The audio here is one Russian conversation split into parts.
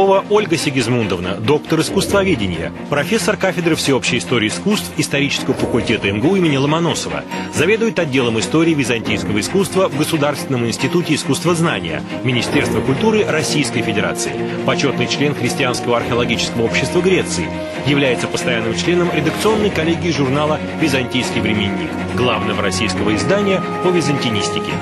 Попова Ольга Сигизмундовна, доктор искусствоведения, профессор кафедры всеобщей истории искусств исторического факультета МГУ имени Ломоносова, заведует отделом истории византийского искусства в Государственном институте искусствознания Министерства культуры Российской Федерации, почетный член Христианского археологического общества Греции, является постоянным членом редакционной коллегии журнала «Византийский временник», главного российского издания по византинистике.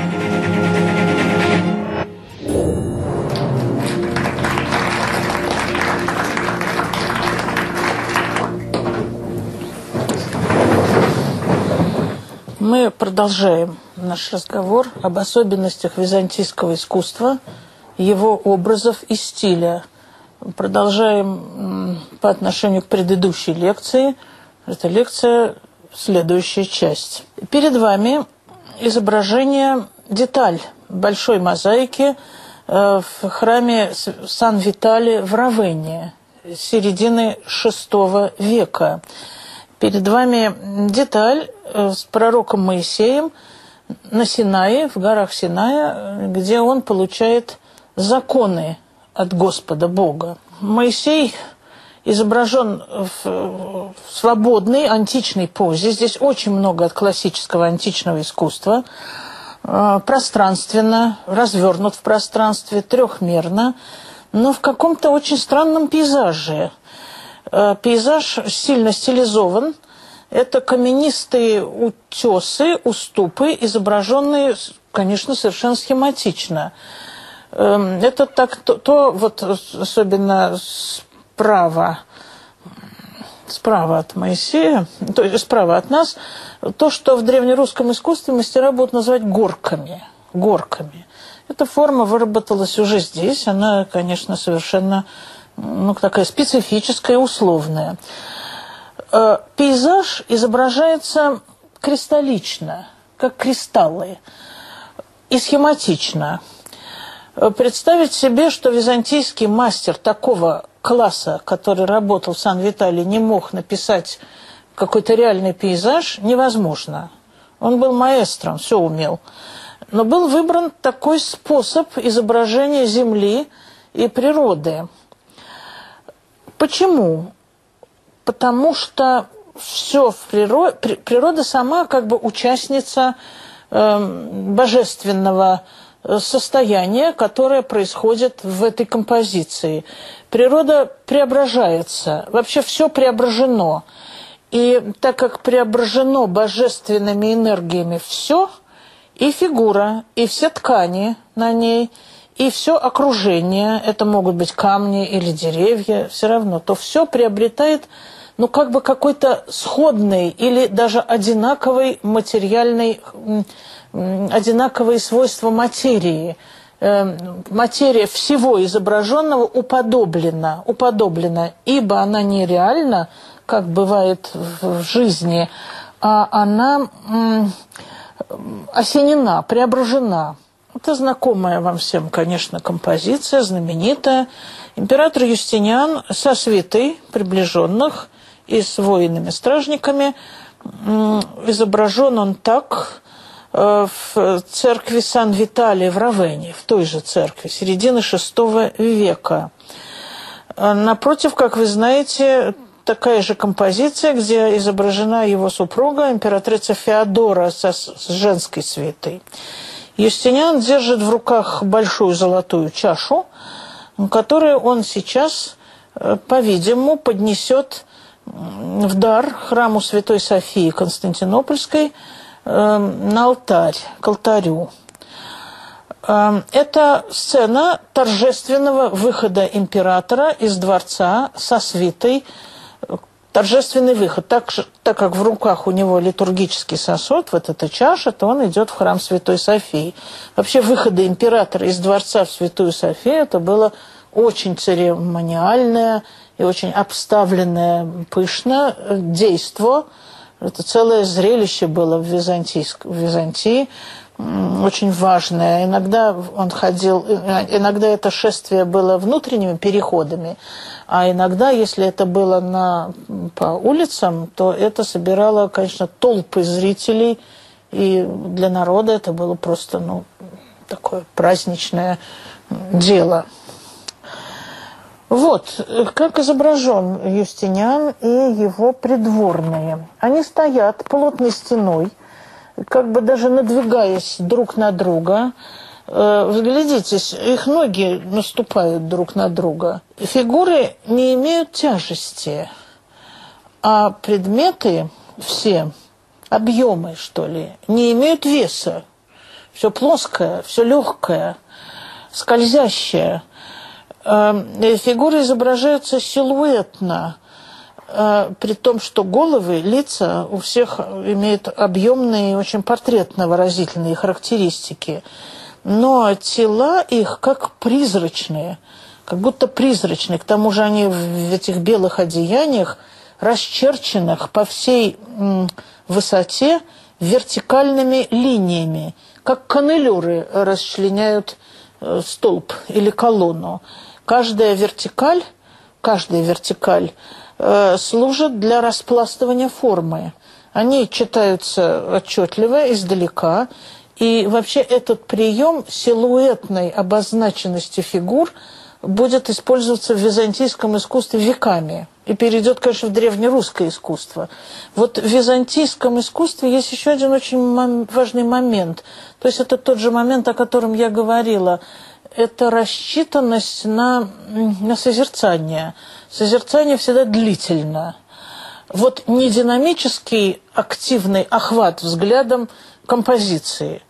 Продолжаем наш разговор об особенностях византийского искусства, его образов и стиля. Продолжаем по отношению к предыдущей лекции. Это лекция следующая часть. Перед вами изображение деталь большой мозаики э, в храме Сан-Витали в Равенне середины VI века. Перед вами деталь э, с пророком Моисеем на Синае, в горах Синая, где он получает законы от Господа Бога. Моисей изображен в свободной античной позе. Здесь очень много от классического античного искусства. Э, пространственно, развернут в пространстве, трехмерно, но в каком-то очень странном пейзаже – Э, пейзаж сильно стилизован. Это каменистые утесы, уступы, изображенные, конечно, совершенно схематично. Эм, это так, то, то вот особенно справа, справа от Моисея, то есть справа от нас, то, что в древнерусском искусстве мастера будут называть горками. Горками. Эта форма выработалась уже здесь. Она, конечно, совершенно ну, такая специфическая, условная. Э, пейзаж изображается кристаллично, как кристаллы, и схематично. Э, представить себе, что византийский мастер такого класса, который работал в Сан-Витале, не мог написать какой-то реальный пейзаж, невозможно. Он был маэстром, все умел. Но был выбран такой способ изображения Земли и природы – Почему? Потому что все в природе, природа сама как бы участница э, божественного состояния, которое происходит в этой композиции. Природа преображается, вообще все преображено. И так как преображено божественными энергиями все, и фигура, и все ткани на ней – и все окружение, это могут быть камни или деревья, все равно, то все приобретает, ну, как бы какой-то сходный или даже одинаковый материальный, одинаковые свойства материи. Эм, материя всего изображенного уподоблена, уподоблена, ибо она нереальна, как бывает в жизни, а она осенена, преображена. Это знакомая вам всем, конечно, композиция, знаменитая. Император Юстиниан со свитой приближенных и с воинами-стражниками изображен он так э, в церкви Сан-Виталий в Равене, в той же церкви, середины VI века. Э, напротив, как вы знаете, такая же композиция, где изображена его супруга, императрица Феодора со, с женской свитой. Юстиниан держит в руках большую золотую чашу, которую он сейчас, э, по-видимому, поднесет в дар храму Святой Софии Константинопольской э, на алтарь, к алтарю. Э, это сцена торжественного выхода императора из дворца со свитой торжественный выход. Так, так как в руках у него литургический сосуд, вот эта чаша, то он идет в храм Святой Софии. Вообще выходы императора из дворца в Святую Софию, это было очень церемониальное и очень обставленное пышно действо. Это целое зрелище было в, Византийск, в Византии очень важное. Иногда он ходил, иногда это шествие было внутренними переходами, а иногда, если это было на, по улицам, то это собирало, конечно, толпы зрителей, и для народа это было просто ну, такое праздничное дело. Вот, как изображен Юстиниан и его придворные. Они стоят плотной стеной, как бы даже надвигаясь друг на друга. Э, взглядитесь, их ноги наступают друг на друга. Фигуры не имеют тяжести, а предметы все, объемы, что ли, не имеют веса. Все плоское, все легкое, скользящее. Э, фигуры изображаются силуэтно – при том, что головы, лица у всех имеют объемные, очень портретно-выразительные характеристики. Но тела их как призрачные, как будто призрачные. К тому же они в этих белых одеяниях, расчерченных по всей высоте вертикальными линиями, как канелюры расчленяют э, столб или колонну. Каждая вертикаль, каждая вертикаль Э, служат для распластывания формы. Они читаются отчетливо, издалека. И вообще этот прием силуэтной обозначенности фигур будет использоваться в византийском искусстве веками. И перейдет, конечно, в древнерусское искусство. Вот в византийском искусстве есть еще один очень важный момент. То есть это тот же момент, о котором я говорила. Это рассчитанность на, на созерцание – созерцание всегда длительно. Вот не динамический активный охват взглядом композиции,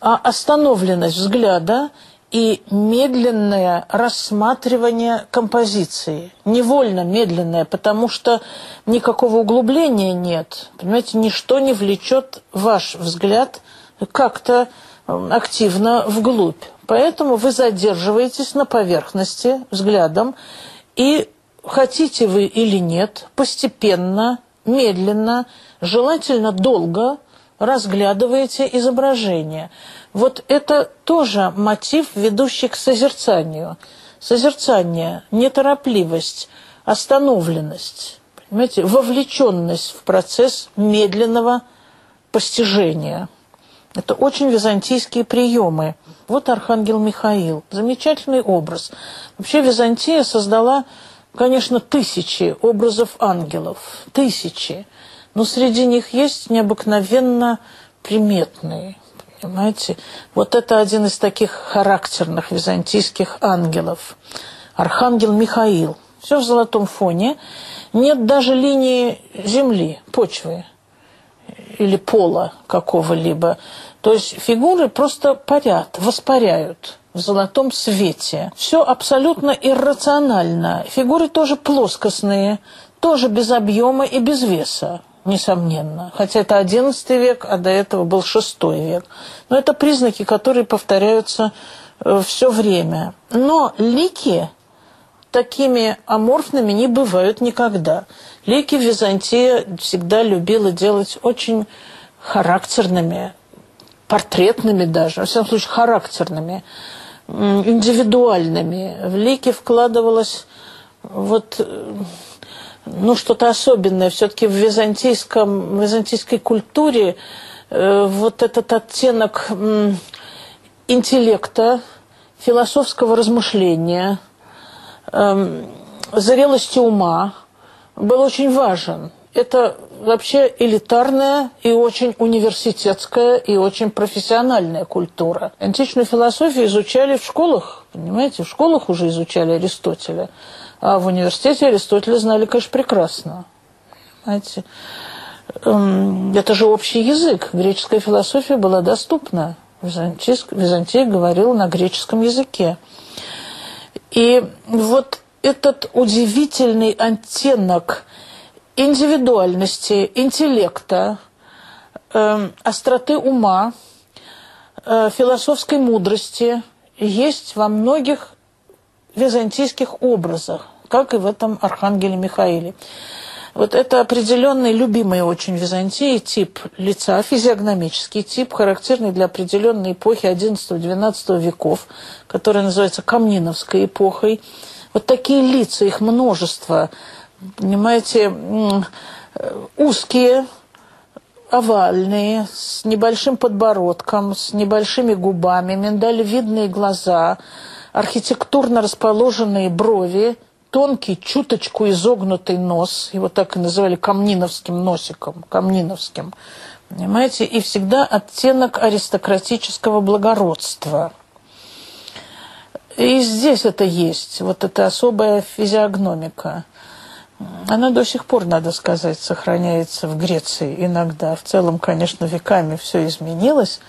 а остановленность взгляда и медленное рассматривание композиции. Невольно медленное, потому что никакого углубления нет. Понимаете, ничто не влечет ваш взгляд как-то активно вглубь. Поэтому вы задерживаетесь на поверхности взглядом и хотите вы или нет, постепенно, медленно, желательно долго разглядываете изображение. Вот это тоже мотив, ведущий к созерцанию. Созерцание, неторопливость, остановленность, понимаете, вовлеченность в процесс медленного постижения. Это очень византийские приемы. Вот Архангел Михаил. Замечательный образ. Вообще Византия создала конечно, тысячи образов ангелов, тысячи, но среди них есть необыкновенно приметные, понимаете? Вот это один из таких характерных византийских ангелов. Архангел Михаил. Все в золотом фоне. Нет даже линии земли, почвы или пола какого-либо. То есть фигуры просто парят, воспаряют в золотом свете. Все абсолютно иррационально. Фигуры тоже плоскостные, тоже без объема и без веса несомненно. Хотя это XI век, а до этого был VI век. Но это признаки, которые повторяются э, все время. Но лики такими аморфными не бывают никогда. Лики Византия всегда любила делать очень характерными, портретными даже, во всяком случае характерными индивидуальными. В лики вкладывалось вот ну, что-то особенное. Все-таки в, византийском, византийской культуре э, вот этот оттенок интеллекта, философского размышления, э, зрелости ума был очень важен это вообще элитарная и очень университетская и очень профессиональная культура. Античную философию изучали в школах, понимаете, в школах уже изучали Аристотеля, а в университете Аристотеля знали, конечно, прекрасно. Понимаете? Эм, это же общий язык. Греческая философия была доступна. Византия говорила на греческом языке. И вот этот удивительный оттенок – индивидуальности, интеллекта, э, остроты ума, э, философской мудрости есть во многих византийских образах, как и в этом Архангеле Михаиле. Вот это определенный, любимый очень Византии тип лица, физиогномический тип, характерный для определенной эпохи XI-XII веков, которая называется Камниновской эпохой. Вот такие лица, их множество – понимаете, узкие, овальные, с небольшим подбородком, с небольшими губами, миндалевидные глаза, архитектурно расположенные брови, тонкий, чуточку изогнутый нос, его так и называли камниновским носиком, камниновским, понимаете, и всегда оттенок аристократического благородства. И здесь это есть, вот эта особая физиогномика. Она до сих пор, надо сказать, сохраняется в Греции иногда. В целом, конечно, веками все изменилось,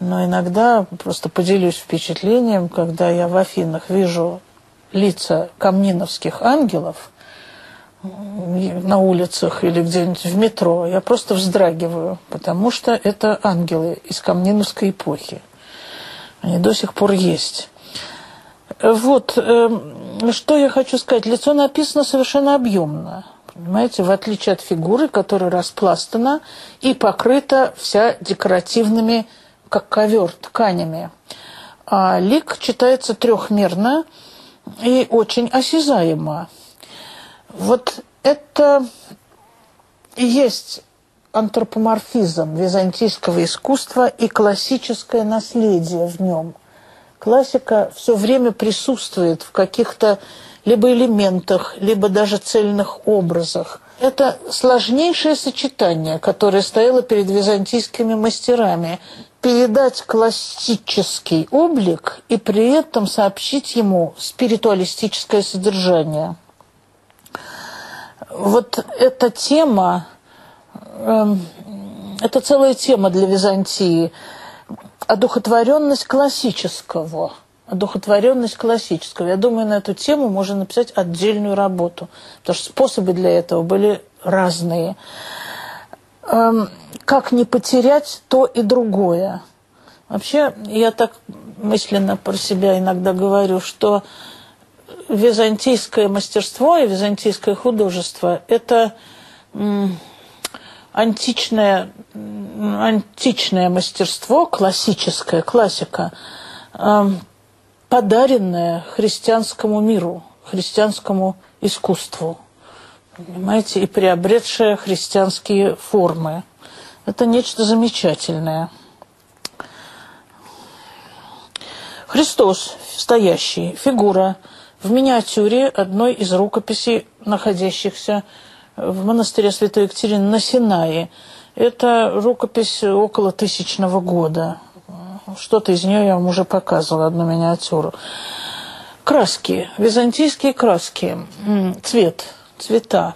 но иногда просто поделюсь впечатлением, когда я в Афинах вижу лица камниновских ангелов на улицах или где-нибудь в метро, я просто вздрагиваю, потому что это ангелы из камниновской эпохи. Они до сих пор есть. Вот, э, что я хочу сказать. Лицо написано совершенно объемно. Понимаете, в отличие от фигуры, которая распластана и покрыта вся декоративными, как ковер, тканями. А лик читается трехмерно – и очень осязаемо. Вот это и есть антропоморфизм византийского искусства и классическое наследие в нем. Классика все время присутствует в каких-то либо элементах, либо даже цельных образах. Это сложнейшее сочетание, которое стояло перед византийскими мастерами передать классический облик и при этом сообщить ему спиритуалистическое содержание. Вот эта тема, э, это целая тема для Византии, одухотворенность классического, одухотворенность классического. Я думаю, на эту тему можно написать отдельную работу, потому что способы для этого были разные. Эм, как не потерять то и другое. Вообще, я так мысленно про себя иногда говорю, что византийское мастерство и византийское художество – это античное, античное мастерство, классическая классика, эм, подаренное христианскому миру, христианскому искусству, понимаете, и приобретшее христианские формы – это нечто замечательное. Христос, стоящий, фигура, в миниатюре одной из рукописей, находящихся в монастыре Святой Екатерины на Синае. Это рукопись около тысячного года. Что-то из нее я вам уже показывала, одну миниатюру. Краски, византийские краски, цвет, цвета.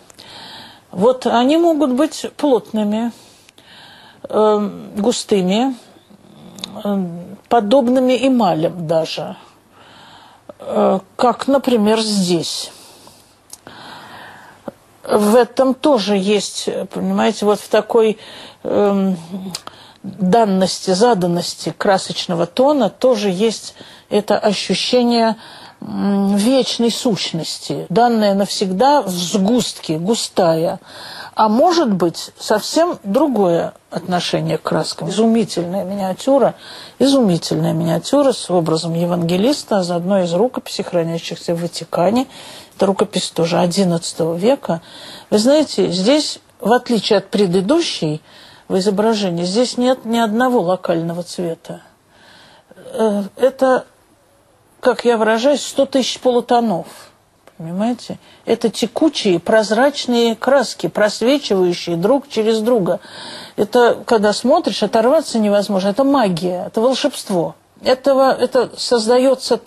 Вот они могут быть плотными, э, густыми, э, подобными эмалям даже, э, как, например, здесь. В этом тоже есть, понимаете, вот в такой э, данности, заданности красочного тона тоже есть это ощущение вечной сущности, данная навсегда в сгустке, густая а может быть совсем другое отношение к краскам. Изумительная миниатюра, изумительная миниатюра с образом евангелиста, заодно из рукописей, хранящихся в Ватикане. Это рукопись тоже XI века. Вы знаете, здесь, в отличие от предыдущей, в изображении, здесь нет ни одного локального цвета. Э, это, как я выражаюсь, 100 тысяч полутонов – Понимаете? Это текучие, прозрачные краски, просвечивающие друг через друга. Это, когда смотришь, оторваться невозможно. Это магия, это волшебство. Этого, это создается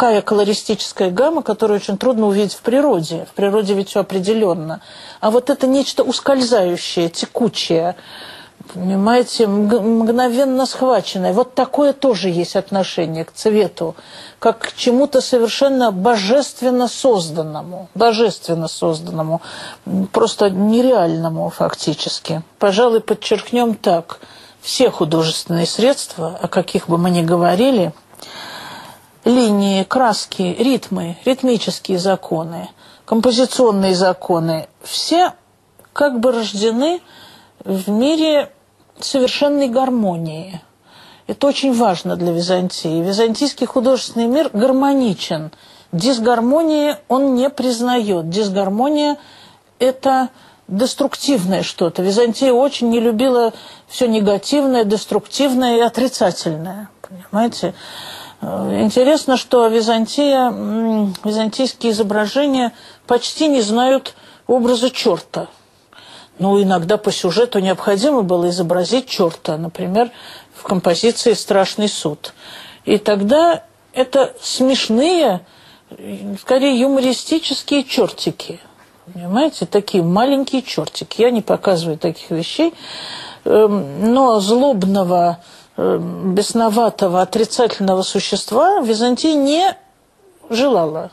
такая колористическая гамма, которую очень трудно увидеть в природе. В природе ведь все определенно. А вот это нечто ускользающее, текучее, понимаете, мгновенно схваченное. Вот такое тоже есть отношение к цвету, как к чему-то совершенно божественно созданному, божественно созданному, просто нереальному фактически. Пожалуй, подчеркнем так, все художественные средства, о каких бы мы ни говорили, линии, краски, ритмы, ритмические законы, композиционные законы, все как бы рождены в мире совершенной гармонии. Это очень важно для Византии. Византийский художественный мир гармоничен. Дисгармонии он не признает. Дисгармония – это деструктивное что-то. Византия очень не любила все негативное, деструктивное и отрицательное. Понимаете? Э, интересно, что Византия, византийские изображения почти не знают образа черта. Но иногда по сюжету необходимо было изобразить черта, например, в композиции «Страшный суд». И тогда это смешные, скорее юмористические чертики. Понимаете, такие маленькие чертики. Я не показываю таких вещей, эм, но злобного, бесноватого, отрицательного существа Византия не желала.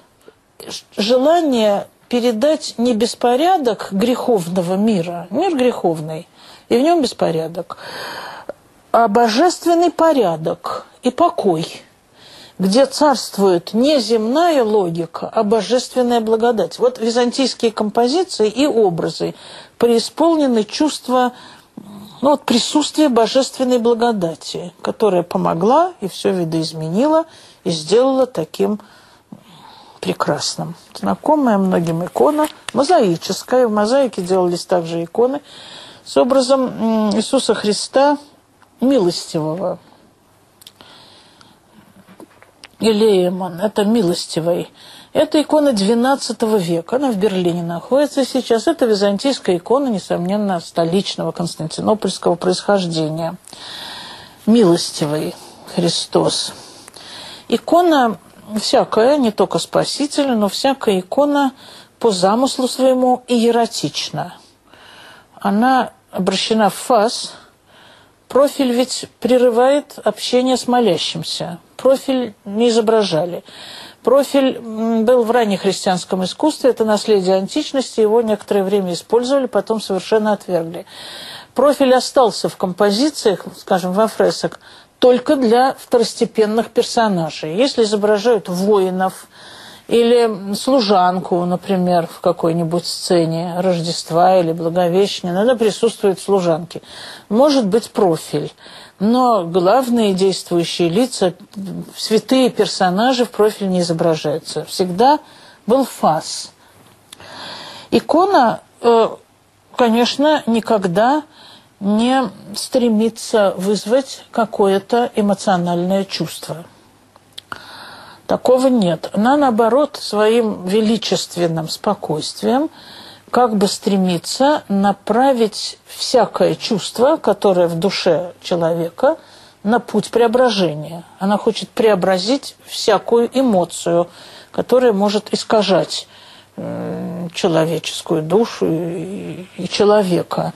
Желание передать не беспорядок греховного мира, мир греховный, и в нем беспорядок, а божественный порядок и покой – где царствует не земная логика, а божественная благодать. Вот византийские композиции и образы преисполнены чувства ну, вот присутствия божественной благодати, которая помогла и все видоизменила и сделала таким прекрасным. Знакомая многим икона, мозаическая. В мозаике делались также иконы с образом Иисуса Христа милостивого, Илееман, это милостивый. Это икона XII века, она в Берлине находится сейчас. Это византийская икона, несомненно, столичного константинопольского происхождения. Милостивый Христос. Икона всякая, не только спасителя, но всякая икона по замыслу своему иеротична. Она обращена в фас. Профиль ведь прерывает общение с молящимся профиль не изображали. Профиль был в раннехристианском искусстве, это наследие античности, его некоторое время использовали, потом совершенно отвергли. Профиль остался в композициях, скажем, во фресок, только для второстепенных персонажей. Если изображают воинов или служанку, например, в какой-нибудь сцене Рождества или Благовещения, надо присутствовать служанке. Может быть профиль но главные действующие лица, святые персонажи в профиле не изображаются. Всегда был фас. Икона, э, конечно, никогда не стремится вызвать какое-то эмоциональное чувство. Такого нет. Она, наоборот, своим величественным спокойствием – как бы стремится направить всякое чувство, которое в душе человека, на путь преображения. Она хочет преобразить всякую эмоцию, которая может искажать человеческую душу и, человека.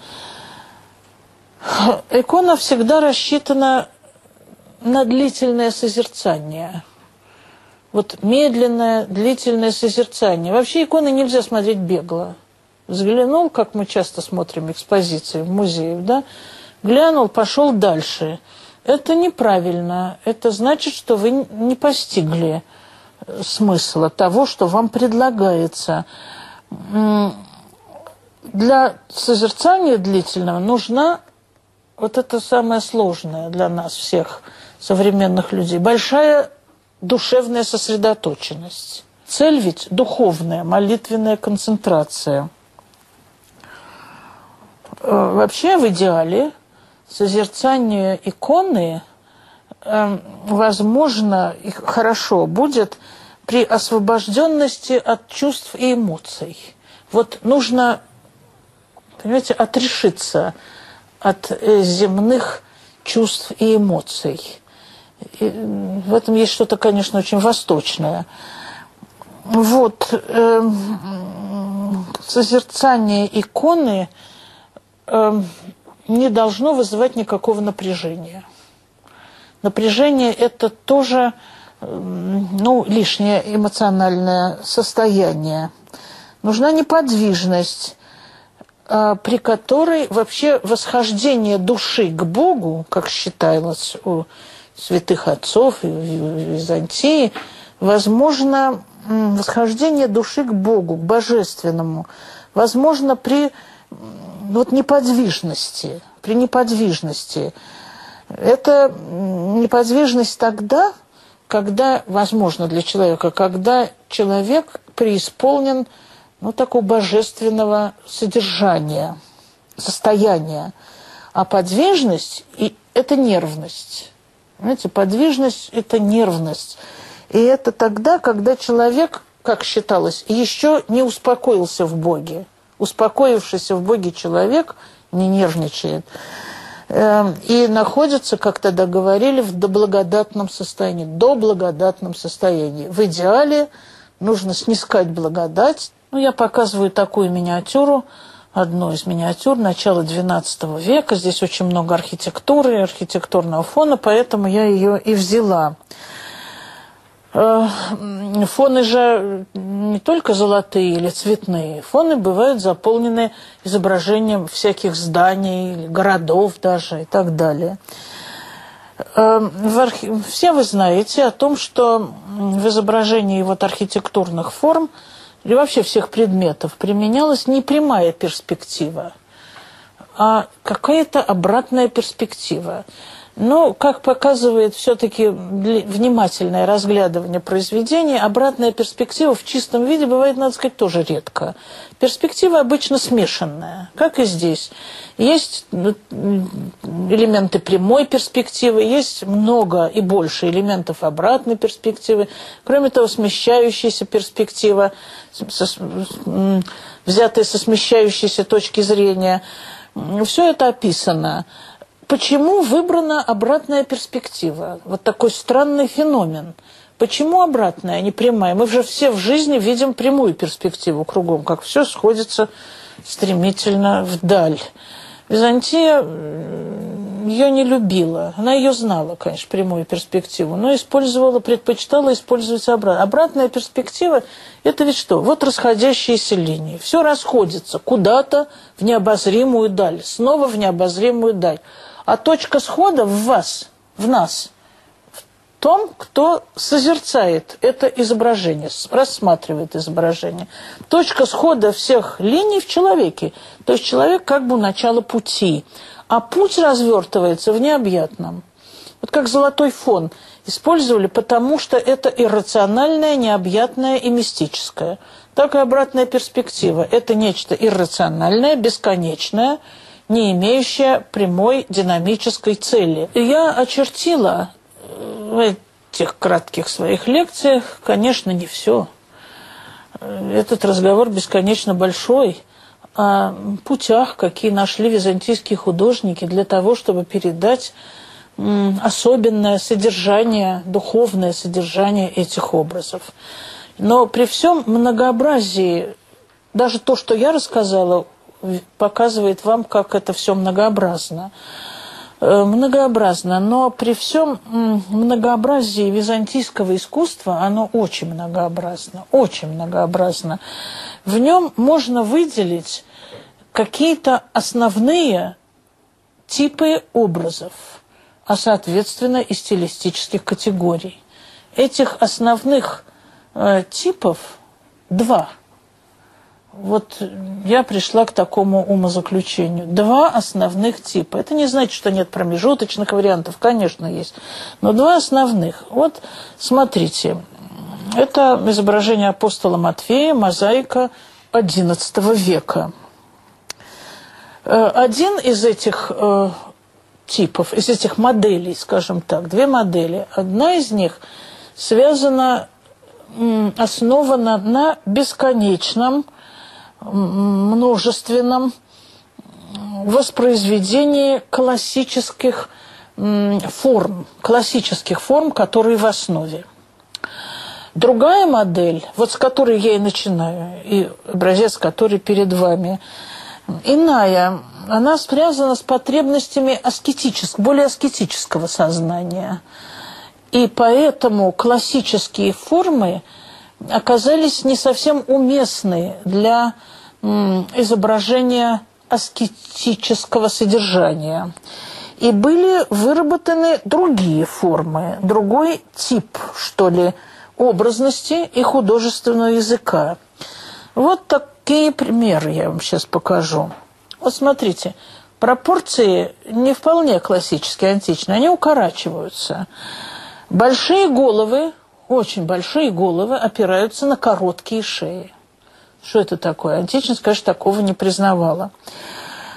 Икона всегда рассчитана на длительное созерцание. Вот медленное, длительное созерцание. Вообще иконы нельзя смотреть бегло взглянул, как мы часто смотрим экспозиции в музеях, да, глянул, пошел дальше. Это неправильно. Это значит, что вы не постигли смысла того, что вам предлагается. Для созерцания длительного нужна вот это самое сложное для нас всех современных людей. Большая душевная сосредоточенность. Цель ведь духовная, молитвенная концентрация – Э, вообще в идеале созерцание иконы э, возможно и хорошо будет при освобожденности от чувств и эмоций. Вот нужно, понимаете, отрешиться от э, земных чувств и эмоций. И в этом есть что-то, конечно, очень восточное. Вот э, созерцание иконы – Эм, не должно вызывать никакого напряжения. Напряжение – это тоже эм, ну, лишнее эмоциональное состояние. Нужна неподвижность, э, при которой вообще восхождение души к Богу, как считалось у святых отцов и в Византии, возможно восхождение души к Богу, к Божественному, возможно при вот неподвижности, при неподвижности. Это неподвижность тогда, когда, возможно для человека, когда человек преисполнен ну, такого божественного содержания, состояния. А подвижность – это нервность. Знаете, подвижность – это нервность. И это тогда, когда человек, как считалось, еще не успокоился в Боге. Успокоившийся в Боге человек не нервничает. Эм, и находится, как тогда говорили, в доблагодатном состоянии, до благодатном состоянии. В идеале нужно снискать благодать. Ну, я показываю такую миниатюру – одну из миниатюр начала XII века. Здесь очень много архитектуры архитектурного фона, поэтому я ее и взяла. Э, фоны же не только золотые или цветные. Фоны бывают заполнены изображением всяких зданий, городов даже и так далее. Э, все вы знаете о том, что в изображении вот архитектурных форм – или вообще всех предметов применялась не прямая перспектива, а какая-то обратная перспектива. Но, как показывает все-таки внимательное разглядывание произведения, обратная перспектива в чистом виде бывает, надо сказать, тоже редко. Перспектива обычно смешанная, как и здесь. Есть ну, элементы прямой перспективы, есть много и больше элементов обратной перспективы. Кроме того, смещающаяся перспектива, взятая со смещающейся точки зрения. Все это описано. Почему выбрана обратная перспектива? Вот такой странный феномен. Почему обратная, а не прямая? Мы же все в жизни видим прямую перспективу кругом, как все сходится стремительно вдаль. Византия ее не любила. Она ее знала, конечно, прямую перспективу, но использовала, предпочитала использовать обратно. Обратная перспектива – это ведь что? Вот расходящиеся линии. Все расходится куда-то в необозримую даль, снова в необозримую даль. А точка схода в вас, в нас, в том, кто созерцает это изображение, рассматривает изображение. Точка схода всех линий в человеке. То есть человек как бы у начала пути. А путь развертывается в необъятном. Вот как золотой фон использовали, потому что это иррациональное, необъятное и мистическое. Так и обратная перспектива. Это нечто иррациональное, бесконечное – не имеющая прямой динамической цели. я очертила э, в этих кратких своих лекциях, конечно, не все. Этот разговор бесконечно большой о путях, какие нашли византийские художники для того, чтобы передать особенное содержание, духовное содержание этих образов. Но при всем многообразии, даже то, что я рассказала, показывает вам, как это все многообразно. Э, многообразно, но при всем многообразии византийского искусства оно очень многообразно, очень многообразно. В нем можно выделить какие-то основные типы образов, а соответственно и стилистических категорий. Этих основных э, типов два – вот я пришла к такому умозаключению. Два основных типа. Это не значит, что нет промежуточных вариантов, конечно, есть. Но два основных. Вот смотрите, это изображение апостола Матфея, мозаика XI века. Э, один из этих э, типов, из этих моделей, скажем так, две модели. Одна из них связана, основана на бесконечном множественном воспроизведении классических форм, классических форм, которые в основе. Другая модель, вот с которой я и начинаю, и образец, который перед вами, иная, она связана с потребностями аскетического, более аскетического сознания. И поэтому классические формы оказались не совсем уместны для изображения аскетического содержания. И были выработаны другие формы, другой тип, что ли, образности и художественного языка. Вот такие примеры я вам сейчас покажу. Вот смотрите, пропорции не вполне классические, античные, они укорачиваются. Большие головы, очень большие головы опираются на короткие шеи. Что это такое? Античность, конечно, такого не признавала.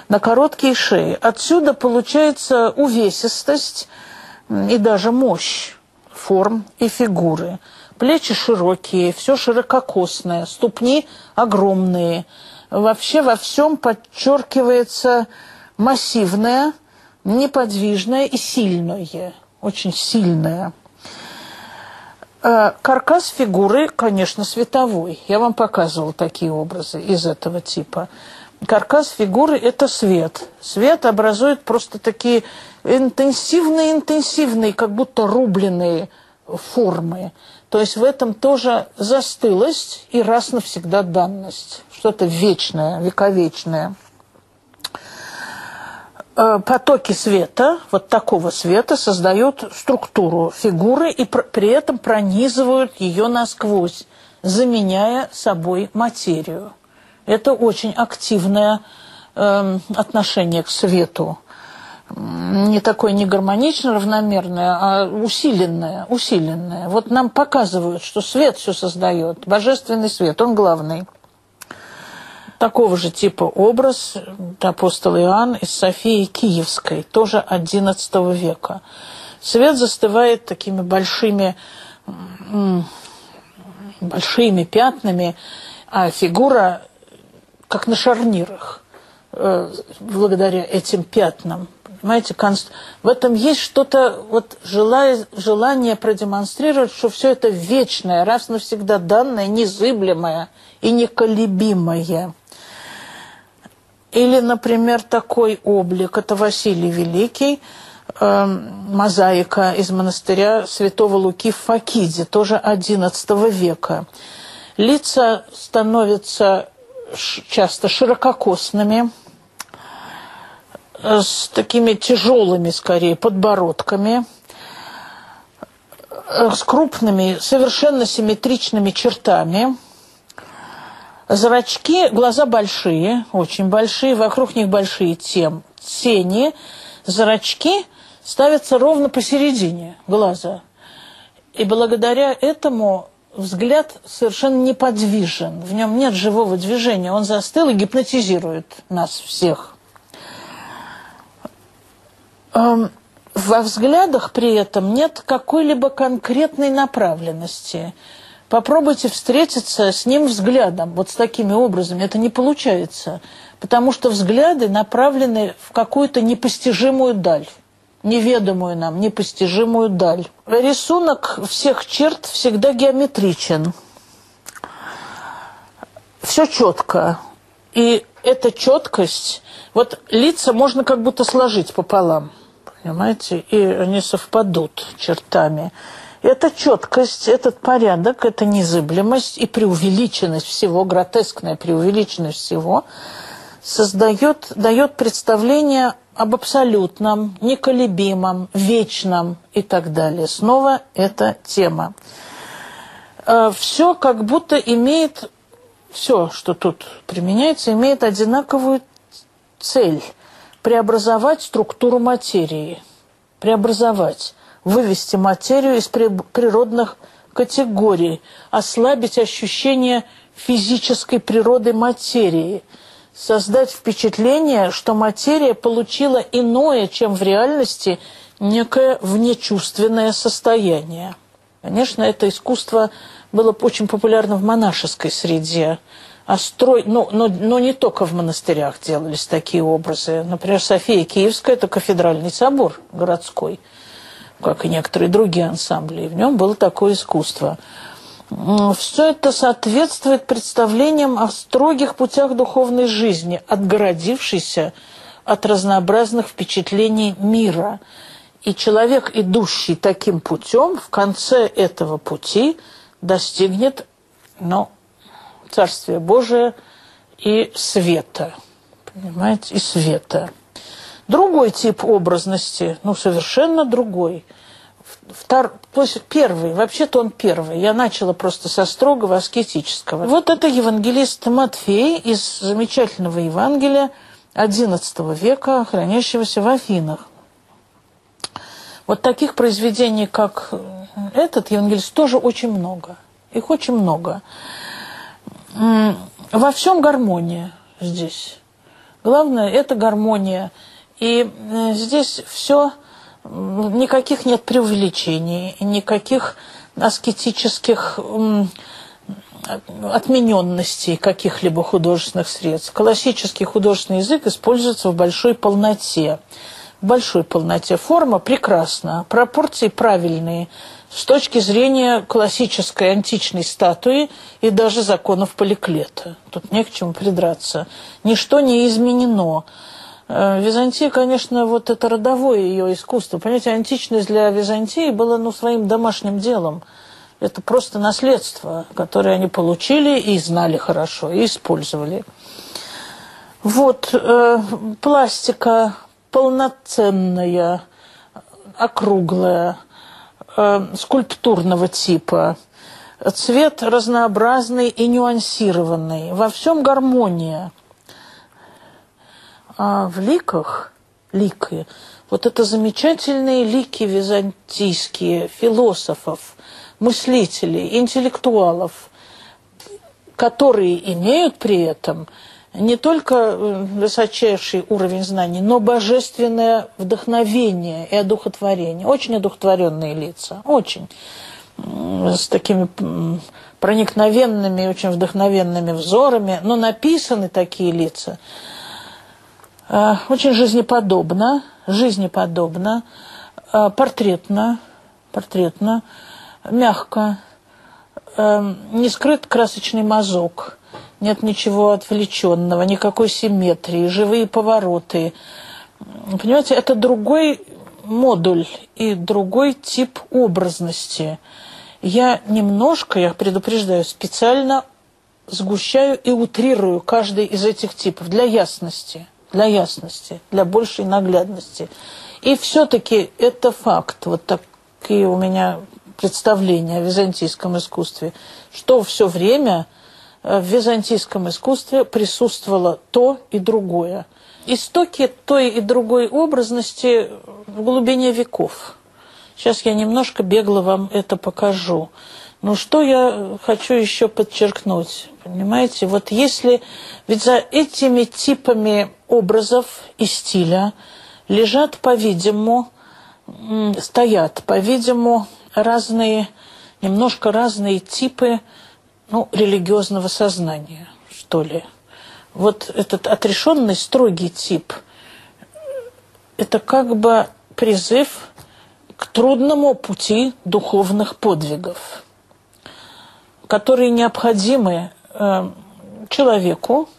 На короткие шеи. Отсюда получается увесистость и даже мощь форм и фигуры. Плечи широкие, все ширококосное, ступни огромные. Вообще во всем подчеркивается массивное, неподвижное и сильное, очень сильное. Э, каркас фигуры, конечно, световой. Я вам показывала такие образы из этого типа. Каркас фигуры – это свет. Свет образует просто такие интенсивные-интенсивные, как будто рубленые формы. То есть в этом тоже застылость и раз навсегда данность. Что-то вечное, вековечное. Э, потоки света, вот такого света, создают структуру фигуры и при этом пронизывают ее насквозь, заменяя собой материю. Это очень активное э, отношение к свету. Не такое не гармоничное, равномерное, а усиленное, усиленное. Вот нам показывают, что свет все создает, божественный свет, он главный. Такого же типа образ апостол Иоанн из Софии Киевской, тоже XI века. Свет застывает такими большими, большими пятнами, а фигура как на шарнирах, э, благодаря этим пятнам. Понимаете, в этом есть что-то, вот желая, желание продемонстрировать, что все это вечное, раз навсегда данное, незыблемое и неколебимое. Или, например, такой облик, это Василий Великий, э, мозаика из монастыря святого Луки в Факиде, тоже XI века. Лица становятся часто ширококосными, э, с такими тяжелыми, скорее, подбородками, э, с крупными, совершенно симметричными чертами – Зрачки, глаза большие, очень большие, вокруг них большие тем, тени. Зрачки ставятся ровно посередине глаза. И благодаря этому взгляд совершенно неподвижен, в нем нет живого движения, он застыл и гипнотизирует нас всех. Эм, во взглядах при этом нет какой-либо конкретной направленности – Попробуйте встретиться с ним взглядом, вот с такими образами. Это не получается, потому что взгляды направлены в какую-то непостижимую даль неведомую нам, непостижимую даль. Рисунок всех черт всегда геометричен. Все четко. И эта четкость, вот лица можно как будто сложить пополам, понимаете, и они совпадут чертами. Эта четкость, этот порядок, эта незыблемость и преувеличенность всего, гротескная преувеличенность всего создает, дает представление об абсолютном, неколебимом, вечном и так далее. Снова эта тема. Э, все как будто имеет, все, что тут применяется, имеет одинаковую цель – преобразовать структуру материи, преобразовать вывести материю из природных категорий, ослабить ощущение физической природы материи, создать впечатление, что материя получила иное, чем в реальности, некое внечувственное состояние. Конечно, это искусство было очень популярно в монашеской среде. А строй, ну, но, но не только в монастырях делались такие образы. Например, София Киевская – это кафедральный собор городской – как и некоторые другие ансамбли. И в нем было такое искусство. Все это соответствует представлениям о строгих путях духовной жизни, отгородившейся от разнообразных впечатлений мира. И человек, идущий таким путем, в конце этого пути достигнет ну, Царствия Божия и света. Понимаете? И света. Другой тип образности, ну, совершенно другой. Втор... То есть первый, вообще-то он первый. Я начала просто со строгого аскетического. Вот это евангелист Матфей из замечательного Евангелия XI века, хранящегося в Афинах. Вот таких произведений, как этот евангелист, тоже очень много. Их очень много. Во всем гармония здесь. Главное – это гармония. И здесь все никаких нет преувеличений, никаких аскетических отмененностей каких-либо художественных средств. Классический художественный язык используется в большой полноте. В большой полноте форма прекрасна, пропорции правильные с точки зрения классической античной статуи и даже законов Поликлета. Тут не к чему придраться. Ничто не изменено. Э, Византия, конечно, вот это родовое ее искусство. Понимаете, античность для Византии была ну, своим домашним делом – это просто наследство, которое они получили и знали хорошо, и использовали. Вот э, пластика полноценная, округлая, э, скульптурного типа. Цвет разнообразный и нюансированный. Во всем гармония. А в ликах, лики, вот это замечательные лики византийские философов, мыслителей, интеллектуалов, которые имеют при этом не только э, высочайший уровень знаний, но божественное вдохновение и одухотворение. Очень одухотворенные лица, очень. С такими проникновенными, очень вдохновенными взорами. Но написаны такие лица очень жизнеподобно, жизнеподобно, э, портретно, портретно, мягко, э, не скрыт красочный мазок, нет ничего отвлеченного, никакой симметрии, живые повороты. Понимаете, это другой модуль и другой тип образности. Я немножко, я предупреждаю, специально сгущаю и утрирую каждый из этих типов для ясности, для ясности, для большей наглядности. И все-таки это факт. Вот такие у меня представление о византийском искусстве, что все время э, в византийском искусстве присутствовало то и другое. Истоки той и другой образности в глубине веков. Сейчас я немножко бегло вам это покажу. Но что я хочу еще подчеркнуть? Понимаете, вот если... Ведь за этими типами образов и стиля лежат, по-видимому, стоят, по-видимому, разные, немножко разные типы ну, религиозного сознания, что ли. Вот этот отрешенный, строгий тип – это как бы призыв к трудному пути духовных подвигов, которые необходимы э, человеку,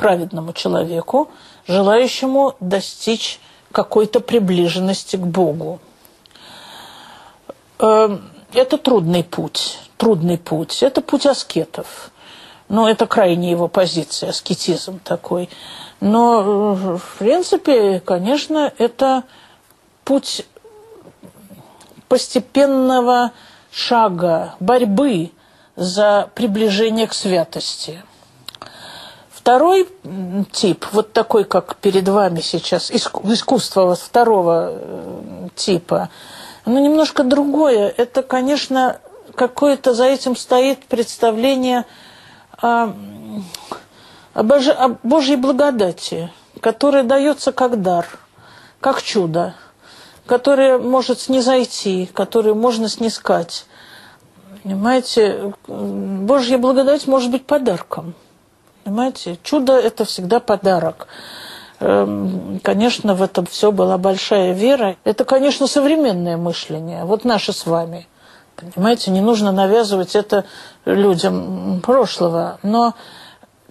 праведному человеку, желающему достичь какой-то приближенности к Богу. Эм, это трудный путь, трудный путь. Это путь аскетов. Но это крайняя его позиция, аскетизм такой. Но, э, в принципе, конечно, это путь постепенного шага, борьбы за приближение к святости. Второй тип, вот такой, как перед вами сейчас, искусство вот второго э, типа – оно немножко другое. Это, конечно, какое-то за этим стоит представление о, о, Божьей, о Божьей благодати, которая дается как дар, как чудо, которое может снизойти, которое можно снискать. Понимаете, Божья благодать может быть подарком. Понимаете, чудо – это всегда подарок. Эм, конечно, в этом все была большая вера. Это, конечно, современное мышление. Вот наше с вами. Понимаете, не нужно навязывать это людям прошлого. Но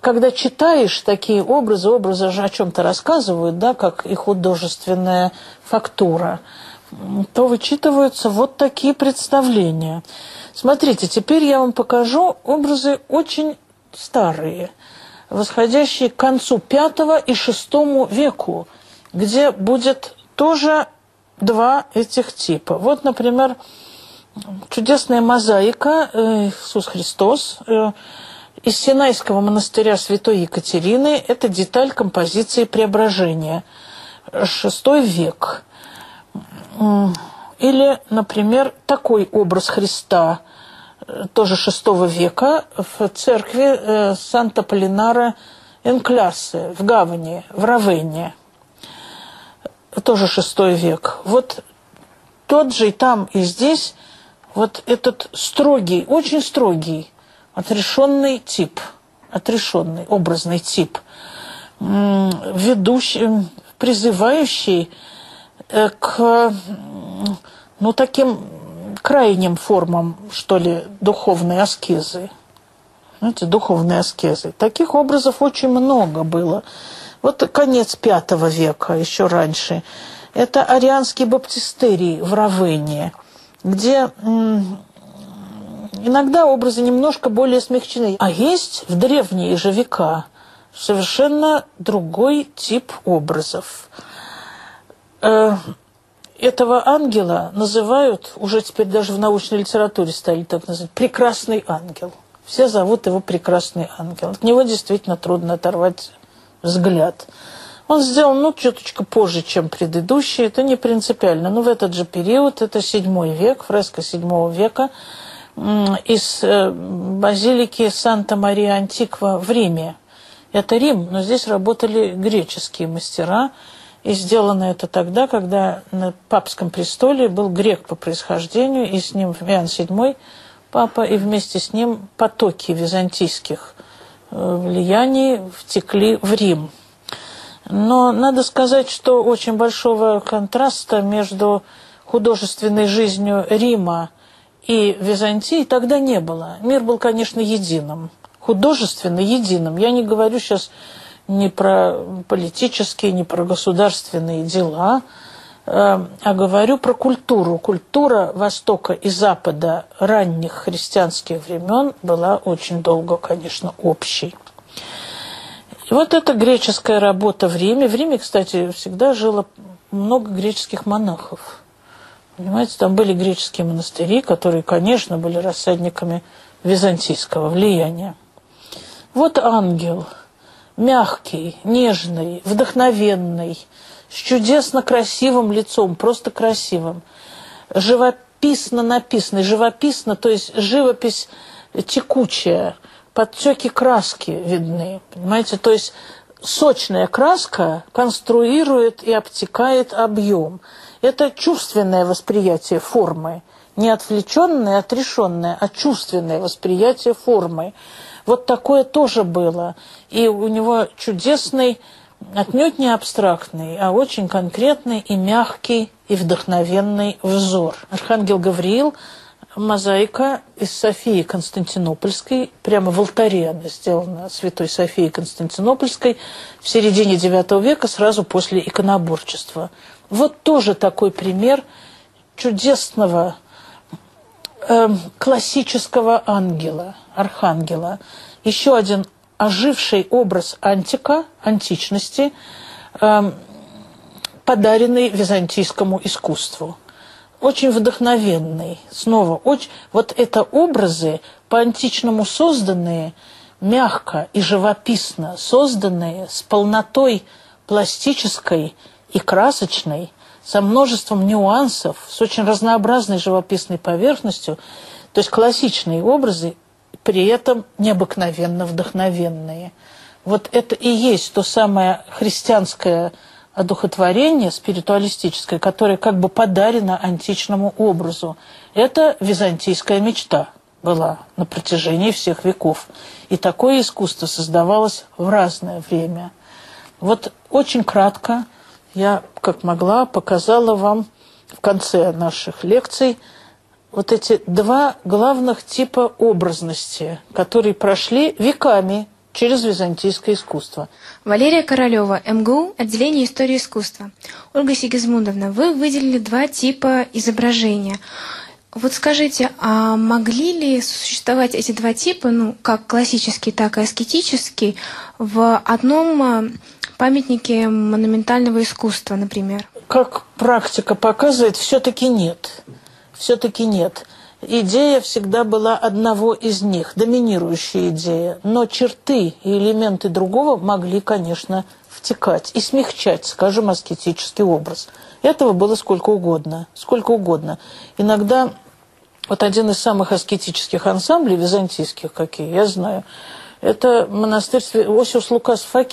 когда читаешь такие образы, образы же о чем-то рассказывают, да, как и художественная фактура, то вычитываются вот такие представления. Смотрите, теперь я вам покажу образы очень старые – восходящие к концу V и VI веку, где будет тоже два этих типа. Вот, например, чудесная мозаика э, Иисус Христос э, из Синайского монастыря Святой Екатерины. Это деталь композиции преображения. VI век. Или, например, такой образ Христа – тоже VI века в церкви э, Санта-Полинара Энклясы в Гавани, в Равенне. тоже шестой век. Вот тот же и там, и здесь вот этот строгий, очень строгий, отрешенный тип, отрешенный, образный тип, ведущий, призывающий э, к ну, таким крайним формам, что ли, духовной аскезы. Знаете, духовной аскезы. Таких образов очень много было. Вот конец V века, еще раньше. Это арианский баптистерий в Равенне, где иногда образы немножко более смягчены. А есть в древние же века совершенно другой тип образов. Этого ангела называют, уже теперь даже в научной литературе стали так называть, прекрасный ангел. Все зовут его прекрасный ангел. От него действительно трудно оторвать взгляд. Он сделан, ну, чуточку позже, чем предыдущий, это не принципиально. Но в этот же период, это седьмой век, фреска седьмого века, из э, базилики Санта-Мария Антиква в Риме. Это Рим, но здесь работали греческие мастера, и сделано это тогда, когда на папском престоле был грек по происхождению, и с ним Иоанн VII папа, и вместе с ним потоки византийских э, влияний втекли в Рим. Но надо сказать, что очень большого контраста между художественной жизнью Рима и Византии тогда не было. Мир был, конечно, единым, художественно единым. Я не говорю сейчас не про политические, не про государственные дела, э, а говорю про культуру. Культура Востока и Запада ранних христианских времен была очень долго, конечно, общей. И вот эта греческая работа в Риме. В Риме, кстати, всегда жило много греческих монахов. Понимаете, там были греческие монастыри, которые, конечно, были рассадниками византийского влияния. Вот ангел – мягкий, нежный, вдохновенный, с чудесно красивым лицом, просто красивым, живописно написанный, живописно, то есть живопись текучая, подтеки краски видны, понимаете, то есть сочная краска конструирует и обтекает объем. Это чувственное восприятие формы, не отвлеченное, отрешенное, а чувственное восприятие формы. Вот такое тоже было. И у него чудесный, отнюдь не абстрактный, а очень конкретный и мягкий и вдохновенный взор. Архангел Гавриил мозаика из Софии Константинопольской, прямо в алтаре она сделана, Святой Софии Константинопольской, в середине IX века, сразу после иконоборчества. Вот тоже такой пример чудесного э, классического ангела, архангела. Еще один оживший образ антика, античности, э, подаренный византийскому искусству. Очень вдохновенный. Снова, очень, вот это образы по-античному созданные, мягко и живописно созданные, с полнотой пластической и красочной – со множеством нюансов, с очень разнообразной живописной поверхностью, то есть классичные образы, при этом необыкновенно вдохновенные. Вот это и есть то самое христианское одухотворение спиритуалистическое, которое как бы подарено античному образу. Это византийская мечта была на протяжении всех веков. И такое искусство создавалось в разное время. Вот очень кратко – я, как могла, показала вам в конце наших лекций вот эти два главных типа образности, которые прошли веками через византийское искусство. Валерия Королева, МГУ, отделение истории искусства. Ольга Сигизмундовна, вы выделили два типа изображения. Вот скажите, а могли ли существовать эти два типа, ну, как классический, так и аскетический, в одном памятники монументального искусства, например? Как практика показывает, все-таки нет. Все-таки нет. Идея всегда была одного из них, доминирующая идея. Но черты и элементы другого могли, конечно, втекать и смягчать, скажем, аскетический образ. Этого было сколько угодно, сколько угодно. Иногда вот один из самых аскетических ансамблей византийских, какие я знаю, это монастырь Осиус Лукас в.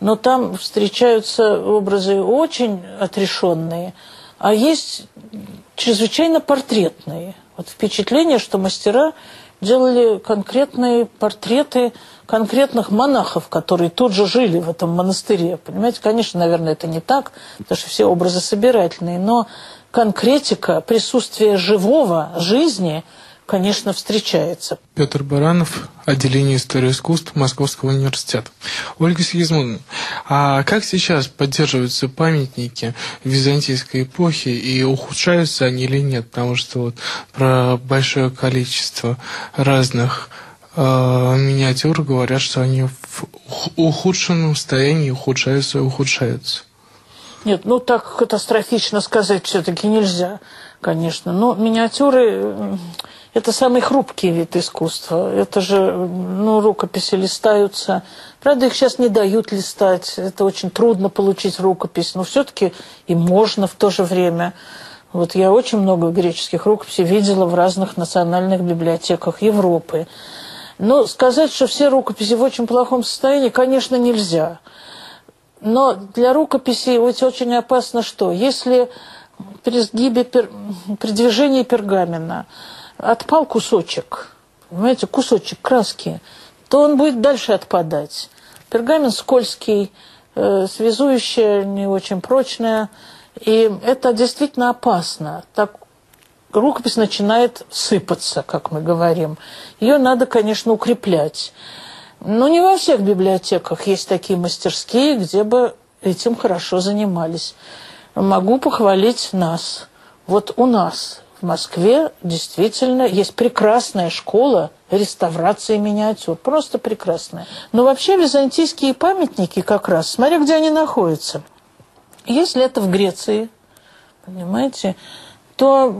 Но там встречаются образы очень отрешенные, а есть чрезвычайно портретные. Вот впечатление, что мастера делали конкретные портреты конкретных монахов, которые тут же жили в этом монастыре. Понимаете, конечно, наверное, это не так, потому что все образы собирательные, но конкретика, присутствие живого, жизни – конечно, встречается. Петр Баранов, отделение истории искусств Московского университета. Ольга Сигизмундовна, а как сейчас поддерживаются памятники византийской эпохи и ухудшаются они или нет? Потому что вот про большое количество разных э, миниатюр говорят, что они в ухудшенном состоянии ухудшаются и ухудшаются. Нет, ну так катастрофично сказать все-таки нельзя, конечно. Но миниатюры это самый хрупкий вид искусства. Это же, ну, рукописи листаются. Правда, их сейчас не дают листать. Это очень трудно получить рукопись. Но все-таки и можно в то же время. Вот я очень много греческих рукописей видела в разных национальных библиотеках Европы. Но сказать, что все рукописи в очень плохом состоянии, конечно, нельзя. Но для рукописи ведь очень опасно что? Если при сгибе, при движении пергамента отпал кусочек, понимаете, кусочек краски, то он будет дальше отпадать. Пергамент скользкий, э, связующая не очень прочная, и это действительно опасно. Так рукопись начинает сыпаться, как мы говорим. Ее надо, конечно, укреплять. Но не во всех библиотеках есть такие мастерские, где бы этим хорошо занимались. Могу похвалить нас. Вот у нас Москве действительно есть прекрасная школа реставрации миниатюр. Просто прекрасная. Но вообще византийские памятники как раз, смотря где они находятся. Если это в Греции, понимаете, то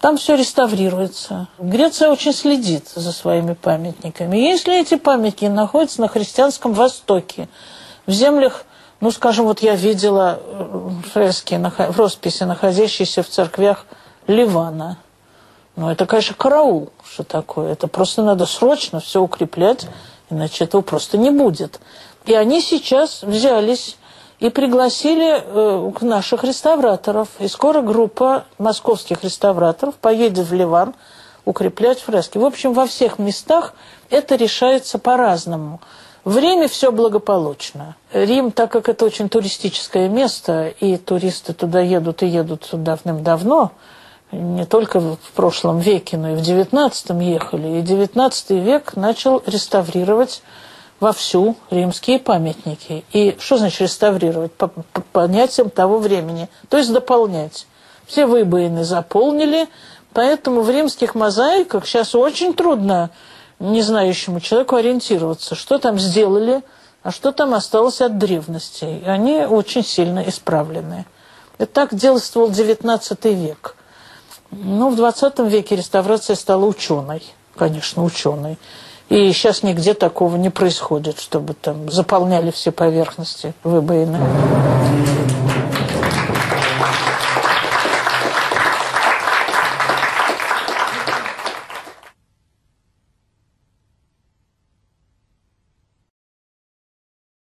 там все реставрируется. Греция очень следит за своими памятниками. Если эти памятники находятся на христианском Востоке, в землях ну, скажем, вот я видела э, фрески, росписи, находящиеся в церквях Ливана. Ну, это, конечно, караул, что такое. Это просто надо срочно все укреплять, иначе этого просто не будет. И они сейчас взялись и пригласили э, наших реставраторов. И скоро группа московских реставраторов поедет в Ливан укреплять фрески. В общем, во всех местах это решается по-разному. В Риме все благополучно. Рим, так как это очень туристическое место, и туристы туда едут и едут давным-давно, не только в прошлом веке, но и в девятнадцатом ехали. И девятнадцатый век начал реставрировать вовсю римские памятники. И что значит реставрировать? По, по понятиям того времени. То есть дополнять. Все выбоины заполнили, поэтому в римских мозаиках сейчас очень трудно не знающему человеку ориентироваться, что там сделали, а что там осталось от древности. И они очень сильно исправлены. И так действовал XIX век. Ну, в XX веке реставрация стала ученой, конечно, ученой. И сейчас нигде такого не происходит, чтобы там заполняли все поверхности выбоины.